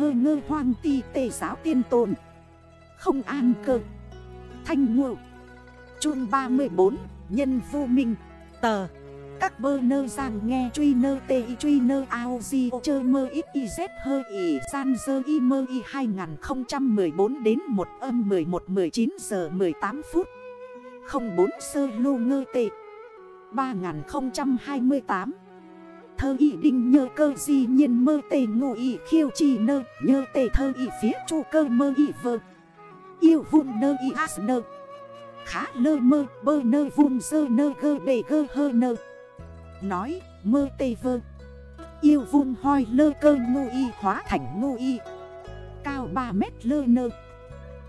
hơ ngơ hoang ti tề giáo tiên tồn. Không an cơ. Thanh ngộ. Chuông 34 Nhân vô minh. Tờ. Các bơ nơ giang nghe truy nơ tê y truy nơ ao di chơ mơ ít y dép hơ y san dơ y mơ y 2014 đến 1 âm 11 19 giờ 18 phút. 04 sơ lô ngơ tệ 3028 Thơ y đinh nhơ cơ di nhiên mơ tề ngụ y khiêu trì nơ, Nhơ tề thơ y phía chu cơ mơ y vơ. Yêu vun nơ y as nơ. Khá lơ mơ, bơ nơ vun dơ nơ gơ bề gơ hơ nơ. Nói, mơ tề vơ. Yêu vun hoi lơ cơ ngụ y hóa thành ngụ y. Cao 3 mét lơ nơ.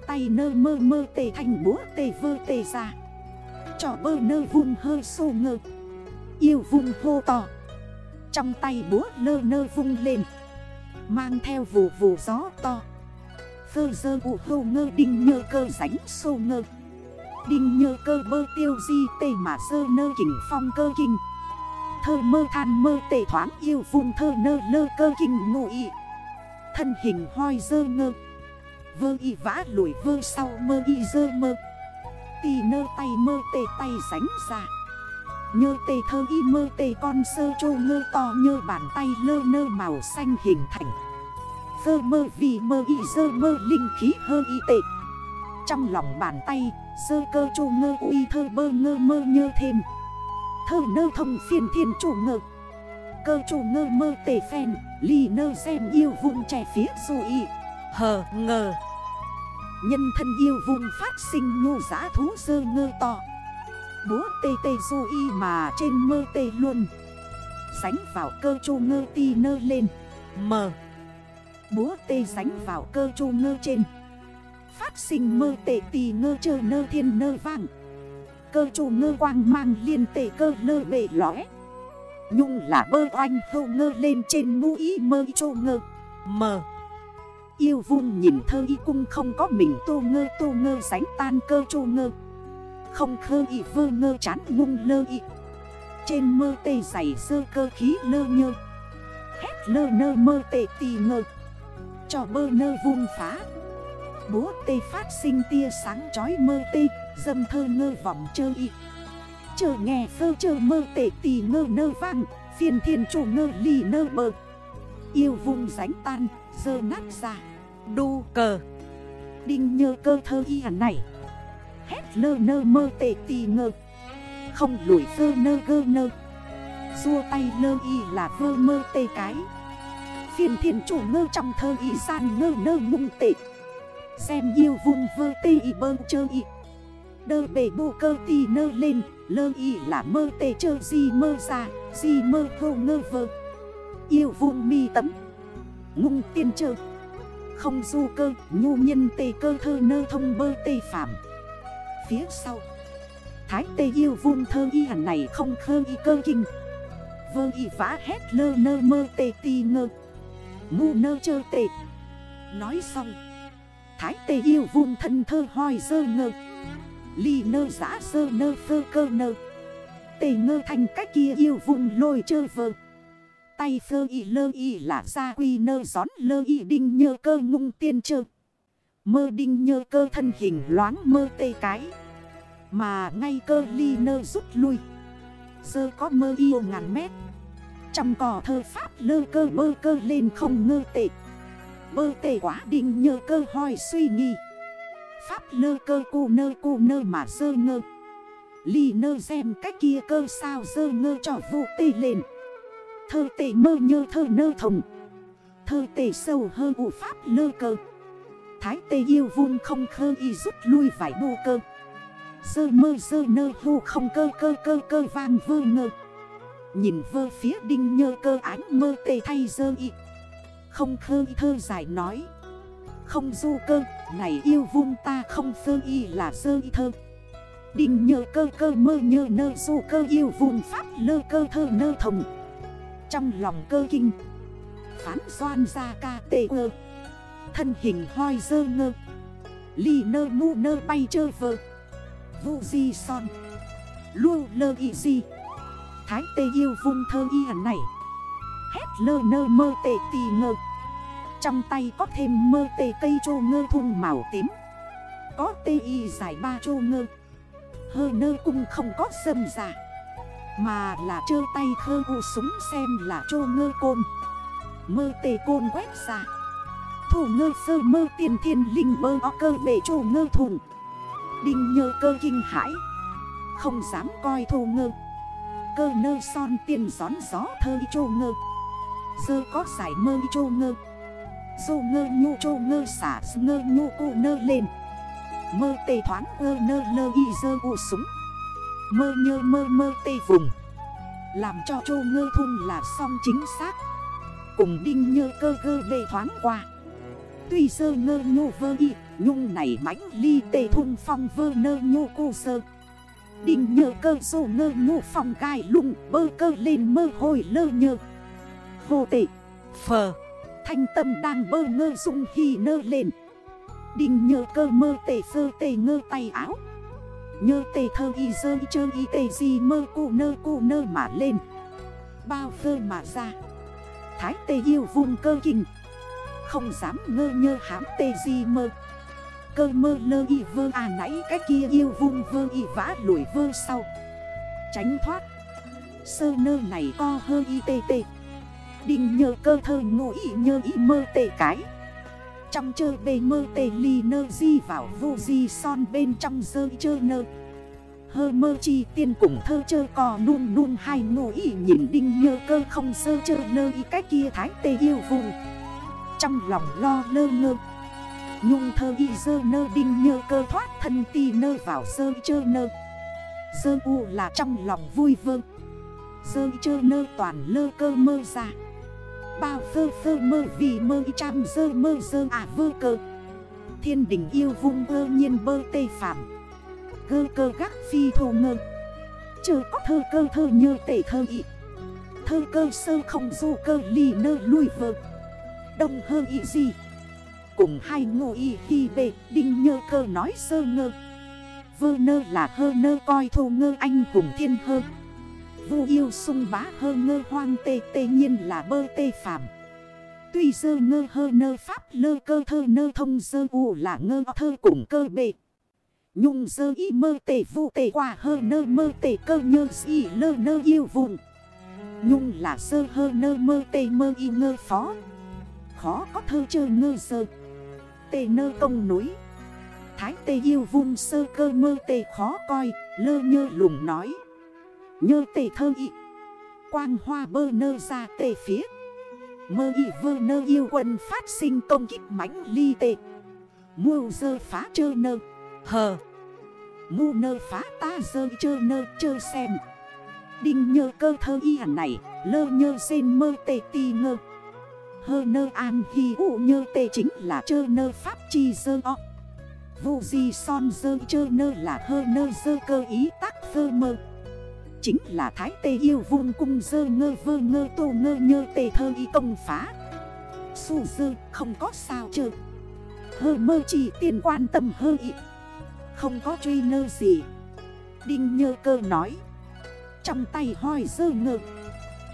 Tay nơ mơ mơ tề thành búa tề vơ tề ra. Cho bơ nơ vun hơi sô ngơ. Yêu vun hô tỏ trong tay búa lơ nơ vung lên. Mang theo vù vù gió to. Phơ dơ ụ hô ngơ đinh nhơ cơ ránh sô ngơ. Đinh nhơ cơ bơ tiêu di tê mà sơ nơ kỉnh phong cơ kinh. Thơ mơ than mơ tệ thoáng yêu vùng thơ nơ lơ cơ kinh ngụ y Thân hình hoi dơ ngơ. Vơ y vã lùi vơ sau mơ y dơ mơ. Tì nơ tay mơ tê tay ránh ra. Nhơ tê thơ y mơ tê con sơ chô ngơ to nhơ bàn tay lơ nơ màu xanh hình thành. Thơ mơ vì mơ y, dơ mơ linh khí hơ y tệ. Trong lòng bàn tay sơ cơ chô ngơ uy thơ bơ ngơ mơ nhơ thêm. Thơ nơ thông phiền thiên chủ ngơ. Cơ chủ ngơ mơ tề phèn Lì nơ xem yêu vùng trẻ phía dù y. Hờ, ngờ. Nhân thân yêu vùng phát sinh nhu giã thú sơ ngơ to. Búa tê tê du y mà trên mơ tê luôn Sánh vào cơ chu ngơ ti nơ lên. Mờ. Búa tê sánh vào cơ chu ngơ trên. Phát sinh mơ tê tì ngơ chơ nơ thiên nơ vàng Cơ chu ngơ quang mang liên tệ cơ lơ bể lõi Nhung là bơ oanh hâu ngơ lên trên mũi mơ chô ngơ. Mờ. Yêu vung nhìn thơ y cung không có mình tô ngơ tô ngơ sánh tan cơ chô ngơ. Không khơ y vơ ngơ chán ngung lơ y. Trên mơ tê dày sơ cơ khí lơ nhơ. Hét lơ nơ mơ tê tì ngơ. Cho bơ nơ vung phá. Búa tê phát sinh tia sáng chói mơ tê, Dâm thơ ngơ vòng chơ y. Chờ nghe phơ chơ mơ tê tì ngơ nơ vang, Phiền thiên chủ ngơ lì nơ bờ. Yêu vùng ránh tan, Dơ nát ra. Đu cờ. Đinh nhơ cơ thơ y hẳn này. Hét lơ nơ mơ tệ tì ngơ. Không lùi vơ nơ gơ nơ. Xua tay lơ y là vơ mơ tê cái. Phiền thiên chủ ngơ trong thơ y san ngơ nơ mung tệ Xem yêu vùng vơ tê y bơ chơ y. Đơ bể bù cơ tì nơ lên, Lơ y là mơ tê chơ gì mơ ra Gì mơ vô ngơ vơ. Yêu vùng mi tấm. Ngung tiên chơ. Không du cơ, nhu nhân tê cơ thơ nơ thông bơ tê phạm Phía sau. Thái tê yêu vung thơ y hẳn này không khơ y cơ kinh. Vơ y vã hét lơ nơ mơ tê tì ngơ. Ngu nơ chơ tê. Nói xong. Thái tê yêu vung thân thơ hoi dơ ngơ. Ly nơ giã sơ nơ phơ cơ nơ. Tê ngơ thành cách kia yêu vung lôi chơ vơ. Tay phơ y lơ y là ra quy nơ gión lơ y đinh nhơ cơ ngung tiên chơ. Mơ đinh nhơ cơ thân hình loáng mơ tê cái. Mà ngay cơ ly nơ rút lui. Sơ có mơ yêu ngàn mét. Trong cỏ thơ pháp lơ cơ bơ cơ lên không ngơ tệ. Bơ tệ quá đinh nhơ cơ hoi suy nghi. Pháp lơ cơ cô nơ cô nơ mà sơ ngơ. Ly nơ xem cách kia cơ sao dơ ngơ cho vụ tê lên. Thơ tê mơ nhơ thơ nơ thồng. Thơ tê sâu hơ ụ pháp lơ cơ. Thái tê yêu vun không khơ y rút lui vải bô cơ. Sơ mơ sơ nơ hô không cơ cơ cơ cơ vang vơ ngơ. Nhìn vơ phía đinh nhơ cơ ánh mơ tê thay dơ y. Không khơ y thơ giải nói. Không du cơ, này yêu vun ta không sơ y là sơ y thơ. Đinh nhơ cơ cơ mơ nhơ nơ du cơ yêu vun pháp lơ cơ thơ nơ thồng. Trong lòng cơ kinh, Phán doan ra ca tê ơ. Thân hình hoi dơ ngơ. Ly nơ mu nơ bay chơ vơ. Vũ di son. Lu lơ y di. Thái tê yêu vung thơ y hẳn này Hét lơ nơ mơ tê tì ngơ. Trong tay có thêm mơ tê cây chô ngơ thun màu tím. Có tê y dài ba chô ngơ. Hơ nơ cung không có dâm giả Mà là chơ tay khơ hù súng xem là chô ngơ côn. Mơ tê côn quét ra Thủ ngơ sơ mơ tiền thiên linh bơ o cơ bể chủ ngơ thùng. Đinh nhơ cơ kinh hãi. Không dám coi thủ ngơ. Cơ nơ son tiền gión gió thơ chủ ngơ. Dơ có giải mơ chủ ngơ. Dù ngơ nhu chủ ngơ xả ngơ nhu cụ nơ lên. Mơ tê thoáng ơ nơ lơ y dơ u súng. Mơ nhơ mơ mơ tê vùng. Làm cho chô ngơ thun là song chính xác. Cùng đinh nhơ cơ gơ bê thoáng qua. Tuy sơ ngơ nhô vơ y, Nhung này mãnh ly tê thung phong vơ nơ nhô cô sơ. Đình nhờ cơ sô ngơ nhô phong gai lùng Bơ cơ lên mơ hồi lơ nhơ. Hồ tệ, Phờ. Thanh tâm đang bơ ngơ dung khi nơ lên. Đình nhờ cơ mơ tê sơ tê ngơ tay áo. Nhơ tê thơ y sơ y chơ y tê gì mơ cụ nơ cụ nơ mà lên. Bao phơ mà ra. Thái tê yêu vùng cơ kinh. Không dám ngơ nhơ hám tê gì mơ. Cơ mơ lơ y vơ à nãy cái kia yêu vung vơ y vã lùi vơ sau. Tránh thoát. Sơ nơ này co hơ y tê tê. Đinh nhờ cơ thơ ngộ y nhơ y mơ tê cái. Trong chơi bề mơ tê ly nơ di vào vô di son bên trong dơ chơ nơ. Hơ mơ chi tiên cùng thơ chơ cò nung nung hai ngộ y nhìn đinh nhơ cơ không sơ chơ nơ y cái kia thái tê yêu vùng trong lòng lo lơ ngơ. Nhung thơ y dơ nơ đinh nhơ cơ thoát thân ti nơ vào sơ chơ nơ. Dơ u là trong lòng vui vơ. Dơ chơ nơ toàn lơ cơ mơ ra. Bao phơ phơ mơ vì mơ trăm dơ mơ dơ à vơ cơ. Thiên đình yêu vung ơ nhiên bơ tê phạm Gơ cơ gác phi thô ngơ. Chờ có thơ cơ thơ nhơ tể thơ ị Thơ cơ sơ không du cơ ly nơ lui vơ. Đông hơ y gì Cùng hai ngô y khi bê đinh nhơ cơ nói sơ ngơ. Vơ nơ là hơ nơ coi thô ngơ anh cùng thiên hơ. Vu yêu sung bá hơ ngơ hoang tê tê nhiên là bơ tê phàm. Tuy dơ ngơ hơ nơ pháp lơ cơ thơ nơ thông dơ u là ngơ thơ cùng cơ bệ. Nhung dơ y mơ tê vu tê qua hơ nơ mơ tê cơ nhơ y lơ nơ yêu vùng Nhung là sơ hơ nơ mơ tê mơ y ngơ phó. Khó có thơ chơ ngơ sơ. Tê nơ công núi. Thái tê yêu vung sơ cơ mơ tê khó coi, Lơ nhơ lùng nói. Nhơ tê thơ y. Quang hoa bơ nơ ra tê phía. Mơ y vơ nơ yêu quân phát sinh công kích mãnh ly tê. Mưu dơ phá chơ nơ. Hờ. Mu nơ phá ta dơ chơ nơ chơ xem. Đinh nhơ cơ thơ y hẳn này, Lơ nhơ xin mơ tê ti ngơ. Hơ nơ an hi u nhơ tê chính là chơ nơ pháp chi dơ o. Vô di son dơ, chơ nơ là hơ nơ dơ cơ ý tác dơ mơ. Chính là thái tê yêu vun cung dơ ngơ vơ ngơ tô ngơ nhơ tê thơ y công phá. Su dơ, không có sao chơ. Hơ mơ chỉ tiền quan tâm hơ y. Không có truy nơ gì. Đinh nhơ cơ nói. Trong tay hoi dơ ngơ.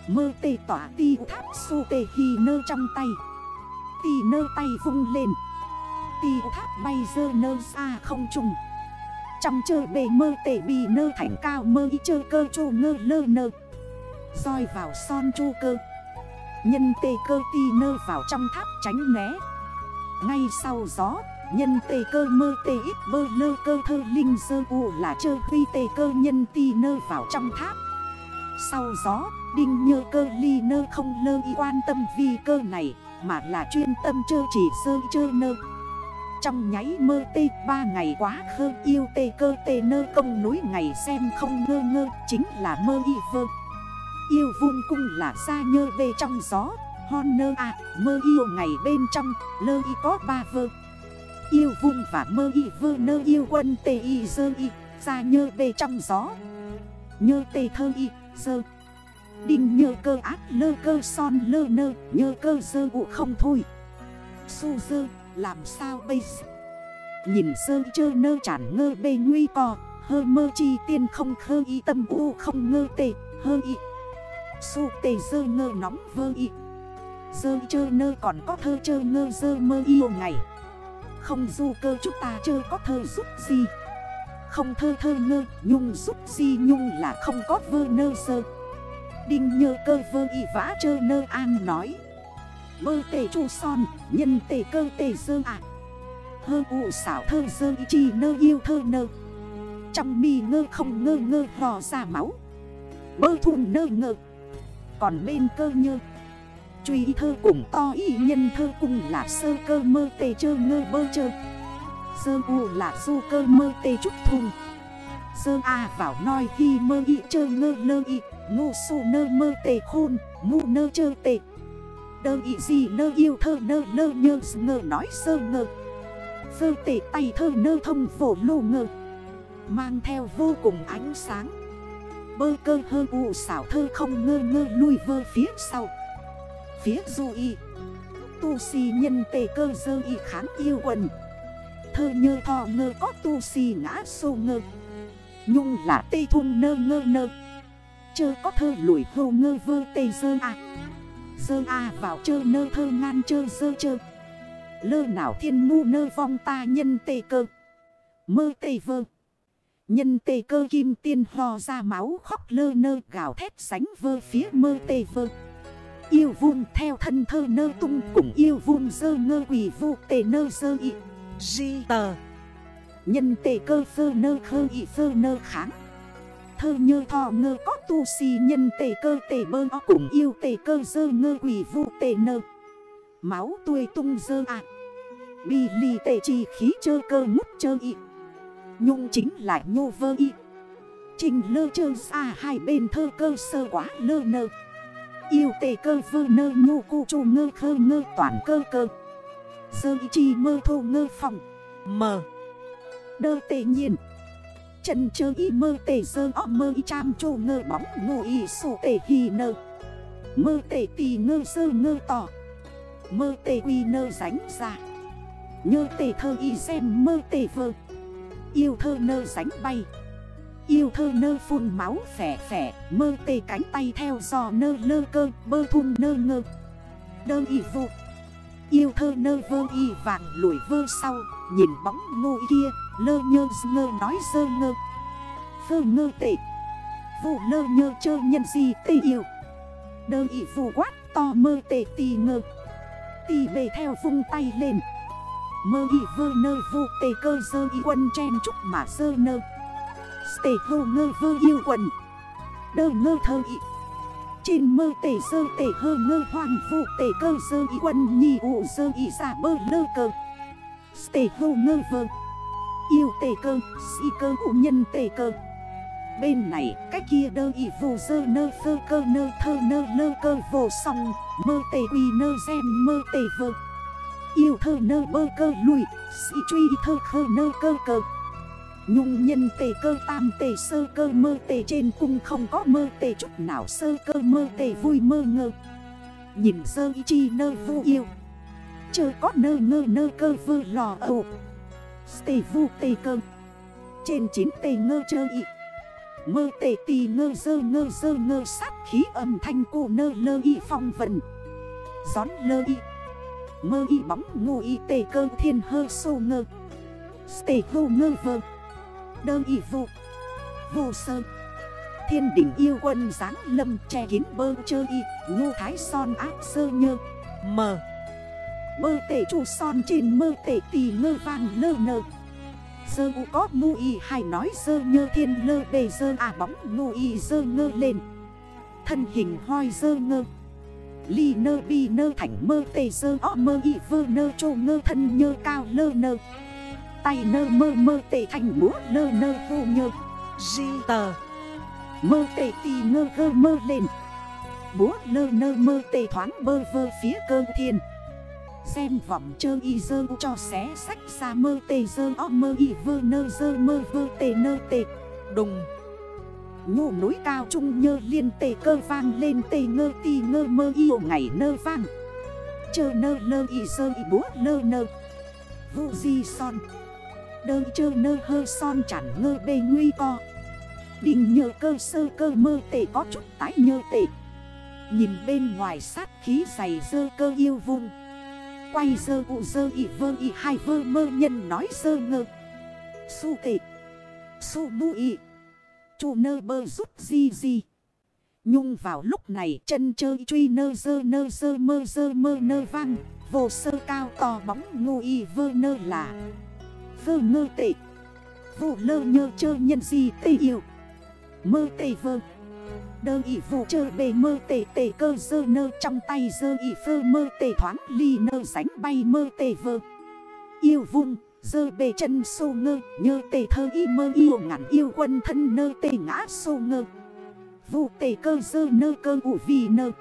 Mơ tê tỏa ti tháp su tê hi nơ trong tay. Tì nơ tay vung lên. Tì tháp bay dơ nơ xa không trùng trong chơi bề mơ tê bì nơ thành cao mơ y chơ cơ chô ngơ lơ nơ. Roi vào son chu cơ. Nhân tê cơ ti nơ vào trong tháp tránh né. Ngay sau gió, Nhân tê cơ mơ tê ít bơ lơ cơ thơ linh dơ u là chơ huy tê cơ nhân ti nơ vào trong tháp. Sau gió Đinh nhơ cơ ly nơ không lơ y quan tâm vì cơ này, Mà là chuyên tâm chơ chỉ sơ chơ nơ. Trong nháy mơ tê, ba ngày quá khơ yêu tê cơ tê nơ công núi ngày xem không ngơ ngơ, Chính là mơ y vơ. Yêu vun cung là xa nhơ bê trong gió, Hon nơ à mơ yêu ngày bên trong, lơ y có ba vơ. Yêu vun và mơ y vơ nơ yêu quân tê y dơ y Xa nhơ bê trong gió. Nhơ tê thơ y, dơ. Đinh nhơ cơ ác lơ cơ son lơ nơ, Nhơ cơ dơ vụ không thôi. Su dơ, làm sao bây giờ? Nhìn sơ chơ nơ chản ngơ bê nguy cò Hơ mơ chi tiên không khơ y tâm u không ngơ tê, Hơ y. Su tê dơ ngơ nóng vơ y. Dơ chơ nơ còn có thơ chơ ngơ dơ mơ yêu ngày Không du cơ chúng ta chơ có thơ giúp gì? Không thơ thơ ngơ, nhung giúp gì nhung là không có vơ nơ dơ Đinh nhơ cơ vơ y vã chơ nơ an nói. Bơ tề chu son, nhân tề cơ tề dơ ạ Hơ ụ xảo thơ dơ y chi nơ yêu thơ nơ. Trong mi ngơ không ngơ ngơ hò ra máu. Bơ thùng nơ ngơ. Còn bên cơ nhơ. Truy thơ cùng to y nhân thơ cùng là sơ cơ mơ tề chơ ngơ bơ chơ. Sơ u là du cơ mơ tề trúc thùng. Sơ a vào nói khi mơ y chơ ngơ lơ y. Ngu su nơ mơ tề khôn, Ngu nơ chơ tề. Đơ y gì nơ yêu thơ nơ nơ nhơ ngờ nói sơ ngờ Sơ tề tay thơ nơ thông phổ lô ngờ Mang theo vô cùng ánh sáng. Bơ cơ hơ ụ xảo thơ không ngơ ngơ lui vơ phía sau. Phía du y. Tu si nhân tề cơ dơ y kháng yêu quần. Thơ nhơ thò ngơ có tu si ngã sô ngơ. Nhung là tê thun nơ ngơ nơ. Chơ có thơ lùi hô ngơ vơ tê dơ à Dơ à vào chơ nơ thơ ngan chơ dơ chơ. Lơ nào thiên mu nơ vong ta nhân tê cơ. Mơ tê vơ. Nhân tê cơ kim tiên ho ra máu khóc lơ nơ gào thét sánh vơ phía mơ tê vơ. Yêu vun theo thân thơ nơ tung cùng yêu vun dơ ngơ quỷ vụ tê nơ dơ y. Di tờ. Nhân tê cơ phơ nơ khơ y phơ nơ kháng. Thơ nhơ thọ ngơ, có tu si nhân tề cơ tề bơ o cùng yêu tề cơ dơ ngơ quỷ vụ tề nơ. Máu tuê tung dơ ạ à. Bì lì tề trì khí chơ cơ mút chơ y Nhung chính là nhô vơ y Trình lơ chơ xa hai bên thơ cơ sơ quá lơ nơ. Yêu tề cơ vơ nơ, nhô cu chu ngơ khơ ngơ toàn cơ cơ. Sơ y chi mơ thô ngơ phòng. Mờ. Đơ tề nhiên chân chơ y mơ tề sơ o mơ y cham chô ngơ bóng ngô y sổ tề hì nơ. Mơ tề tì ngơ sơ ngơ tỏ. Mơ tề quy nơ ránh ra. Nhơ tề thơ y xem mơ tề vơ. Yêu thơ nơ ránh bay. Yêu thơ nơ phun máu phẻ phẻ Mơ tề cánh tay theo giò nơ lơ cơ. Bơ thun nơ ngơ. Đơ y vụ Yêu thơ nơ vơ y vàng lùi vơ sau, Nhìn bóng ngô kia, Lơ nhơ ngơ nói sơ ngơ. Phơ ngơ tệ. Vụ lơ nhơ chơ nhân gì tê yêu. Đơ y vụ quát to mơ tệ tì ngơ. Tì bề theo vung tay lên. Mơ y vơ nơ vụ tê cơ sơ y quân chen trúc mà sơ nơ. Tề hô ngơ vơ yêu quần. Đơ ngơ thơ y. Trên mơ tề sơ tề hơ ngơ hoàng vụ tề cơ sơ y quân nhì ụ sơ y giả bơ lơ cơ. Tề hơ ngơ vơ. Yêu tề cơ, si cơ ụ nhân tề cơ. Bên này cách kia đơ y vụ sơ nơ phơ cơ nơ thơ nơ lơ cơ vô song. Mơ tề quỳ nơ xem mơ tề vơ. Yêu thơ nơ bơ cơ lùi Si truy thơ khơ nơ cơ cơ. Nhung nhân tề cơ tam tề sơ cơ mơ tề trên cung không có mơ tề chút nào sơ cơ mơ tề vui mơ ngơ. Nhìn sơ y chi nơ vu yêu. Chơ có nơ ngơ nơ cơ vơ lò ầu Tề vu tề cơ. Trên chín tề ngơ chơ y. Mơ tề tì ngơ dơ ngơ dơ ngơ sát khí âm thanh cô nơ lơ y phong vần. Gión lơ y. Mơ y bóng ngô y tề cơ thiên hơ sô ngơ. Tề hô ngơ vơ đơn y vụ Vô sơ Thiên đỉnh yêu quân dáng lâm che kín bơ chơ y Ngô thái son áp sơ nhơ. Mờ Bơ tể chủ son trên mơ tể tì ngơ vàng lơ nơ. Sơ u có mu y hay nói sơ nhơ thiên lơ bề sơ à bóng ngu y sơ ngơ lên. Thân hình hoi sơ ngơ. Ly nơ bi nơ thành mơ tề sơ o mơ y vơ nơ trô ngơ thân nhơ cao lơ nơ tay nơ mơ mơ tệ thành múa lơ nơ vô nhơ. Di tờ. Mơ tệ tì ngơ gơ mơ lên. Búa lơ nơ mơ tệ thoáng bơ vơ phía cơ thiên. Xem vọng chơ y dơ cho xé sách xa mơ tê dơ o mơ y vơ nơ dơ mơ vơ tê nơ tê. Đùng. Nhô núi cao trung nhơ liên tê cơ vang lên tê ngơ tì ngơ mơ yêu ngày nơ vang. Chơ nơ lơ y dơ y búa lơ nơ. Vũ di son. Đơ chơ nơ hơ son chẳng ngơ bê nguy co. Đình nhờ cơ sơ cơ mơ tệ có chút tái nhơ tệ. Nhìn bên ngoài sát khí dày dơ cơ yêu vung. Quay dơ u dơ ị vơ ị hai vơ mơ nhân nói dơ ngơ. Su tệ. Su mu ị Chu nơ bơ rút di di. Nhung vào lúc này chân chơi truy nơ dơ nơ dơ mơ dơ mơ nơ vang. Vô sơ cao to bóng ngô y vơ nơ là. Vơ ngơ tệ Vụ lơ nhơ chơ nhân gì tê yêu. Mơ tê vơ. Đơ ị vụ chơ bề mơ tê tê cơ dơ nơ trong tay dơ ị phơ mơ tê thoáng ly nơ sánh bay mơ tê vơ. Yêu vung, dơ bề chân sô ngơ, nhơ tê thơ y mơ yêu ngắn yêu quân thân nơ tê ngã sô ngơ. Vụ tê cơ dơ nơ cơ ủ vì nơ.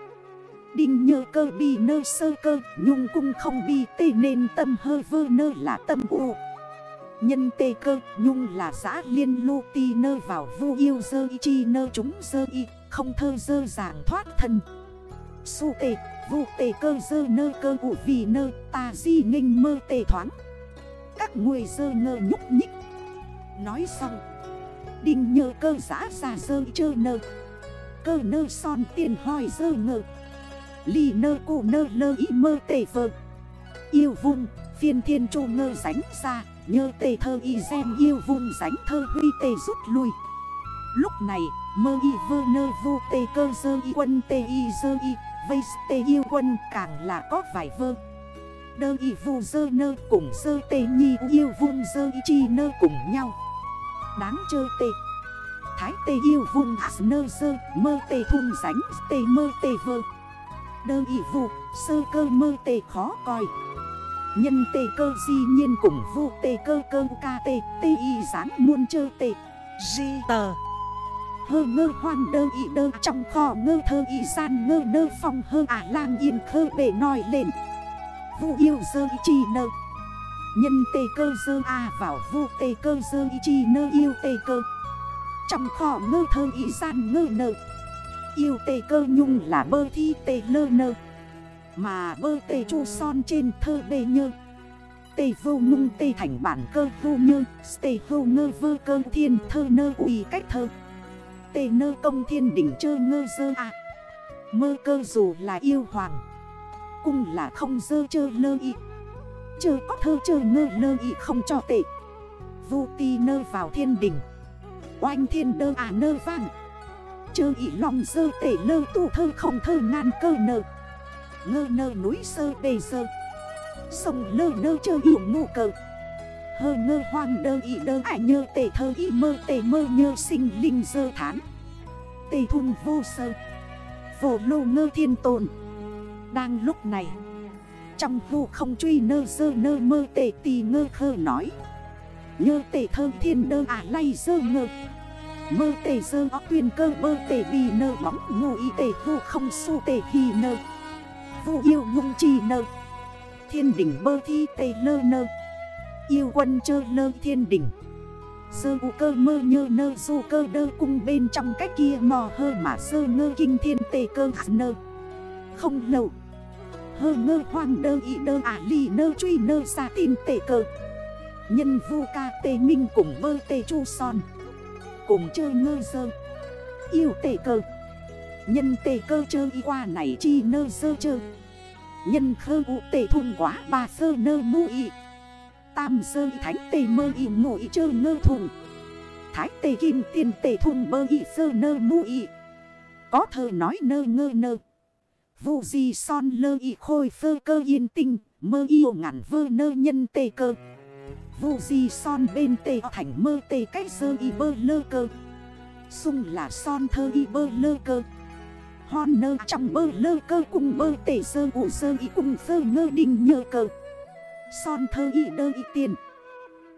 Đinh nhơ cơ bi nơ sơ cơ, Nhung cung không bi tê nên tâm hơ vơ nơ là tâm ụ Nhân tê cơ, nhung là giã liên lô ti nơ vào vu yêu dơ y chi nơ chúng dơ y, Không thơ dơ giảng thoát thân. Su tê, vu tê cơ dơ nơ cơ ụ vì nơ, ta di nghênh mơ tê thoáng. Các người dơ ngơ nhúc nhích. Nói xong, Đinh nhơ cơ giã ra dơ chơ nơ. Cơ nơ son tiền hỏi dơ ngơ. Ly nơ cụ nơ lơ y mơ tê vơ. Yêu vung, phiên thiên trô ngơ ránh ra. Nhơ tê thơ y xem yêu vùng ránh thơ huy tê rút lui. Lúc này, mơ y vơ nơ vô tê cơ dơ y quân tê y dơ y, Vây tê yêu quân càng là có vài vơ. Đơ y vù dơ nơ cùng dơ tê nhi yêu vùng dơ y chi nơ cùng nhau. Đáng chơ tê. Thái tê yêu vùng hạt nơ dơ, mơ tê thun ránh tê mơ tê vơ. Đơ y vù sơ cơ mơ tê khó coi. Nhân tê cơ di nhiên cùng vô tê cơ cơ ca tê tê y gián muôn chơ tê. Di tờ. Hơ ngơ hoan đơ y đơ, trong kho ngơ thơ y san ngơ nơ phong hơ ả lang yên khơ bể nói lên. Vu yêu dơ y chi nơ. Nhân tê cơ dơ a vào vô tê cơ dơ y chi nơ yêu tê cơ. Trong kho ngơ thơ y san ngơ nơ. Yêu tê cơ nhung là bơ thi tê lơ nơ mà bơ tê chu son trên thơ bê nhơ. Tê vô ngung tê thành bản cơ vô nhơ, Tê vô ngơ vơ cơ thiên thơ nơ quỳ cách thơ. Tê nơ công thiên đỉnh chơ ngơ dơ à Mơ cơ dù là yêu hoàng, Cung là không dơ chơ lơ y. Chơ có thơ chơ ngơ lơ y không cho tệ. Vô ti nơ vào thiên đỉnh, Oanh thiên đơ à nơ vang. Chơ y lòng dơ tệ lơ tụ thơ không thơ ngàn cơ nơ ngơ nơ núi sơ bề sơ. Sông lơ nơ chơ yêu ngụ cờ. Hơ ngơ hoang đơ y đơ ải nhơ tề thơ y mơ tề mơ nhơ sinh linh dơ thán. Tề thun vô sơ. Vô lô ngơ thiên tồn. Đang lúc này, Trong vô không truy nơ dơ nơ mơ tề tì ngơ khơ nói. Nhơ tề thơ thiên đơ ả lay dơ ngơ. Mơ tề dơ óc tuyên cơ bơ tề bì nơ bóng ngụ y tề vô không su tề hì nơ vu yêu ngung chi nơ. Thiên đỉnh bơ thi tê lơ nơ. Yêu quân chơ lơ thiên đỉnh. Sơ u cơ mơ nhơ nơ du cơ đơ cung bên trong cách kia mò hơ mà sơ ngơ kinh thiên tê cơ nơ. Không lâu, Hơ ngơ hoang đơ y đơ à ả ly nơ truy nơ xa tin tê cơ. Nhân vu ca tê minh cùng vơ tê chu son. Cùng chơi ngơ sơ. Yêu tê cơ. Nhân tê cơ chơ y qua này chi nơ sơ chơ. Nhân khơ ụ tê thùng quá bà sơ nơ mu y. Tam sơ thánh tê mơ y ngộ y chơ nơ thùng. Thái tê kim tiền tê thùng bơ y sơ nơ mu y. Có thơ nói nơ ngơ nơ. Vụ gì son lơ y khôi phơ cơ yên tinh, Mơ yêu ngàn vơ nơ nhân tê cơ. Vụ gì son bên tê thành mơ tê cách sơ y bơ lơ cơ. Xung là son thơ y bơ lơ cơ. Hòn nơ trong bơ lơ cơ cùng bơ tể sơ ụ sơ y cùng sơ ngơ đình nhờ cơ. Son thơ y đơ y tiền.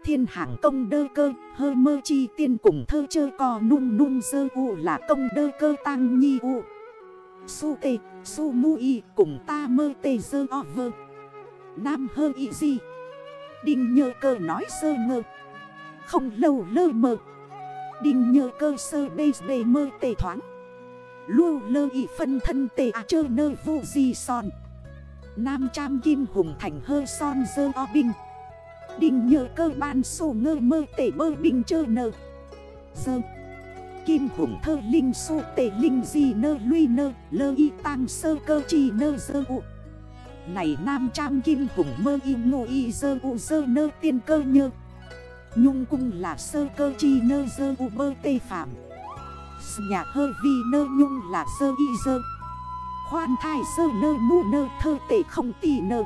Thiên hạng công đơ cơ, hơ mơ chi tiên cùng thơ chơ cò nung nung sơ ụ là công đơ cơ tăng nhi ụ Su tê, su mu y cùng ta mơ tê sơ o vơ. Nam hơ y gì đình nhờ cơ nói sơ ngơ. Không lâu lơ mơ. Đình nhờ cơ sơ bê bê mơ tê thoáng. Lưu lơ y phân thân tê à chơ nơ vụ di son. Nam Tram Kim Hùng Thành hơ son dơ o binh. Đình nhờ cơ ban sổ ngơ mơ tể bơ binh chơ nơ. Dơ. Kim hùng thơ linh su tể linh di nơ luy nơ Lơ y tăng sơ cơ chi nơ dơ u. Này nam trang kim hùng mơ y ngô y dơ u dơ nơ tiên cơ nhơ. Nhung cung là sơ cơ chi nơ dơ u bơ tê phạm. Nhà hơ vi nơ nhung là sơ y dơ. Khoan thai sơ nơ mu nơ thơ tệ không tì nơ.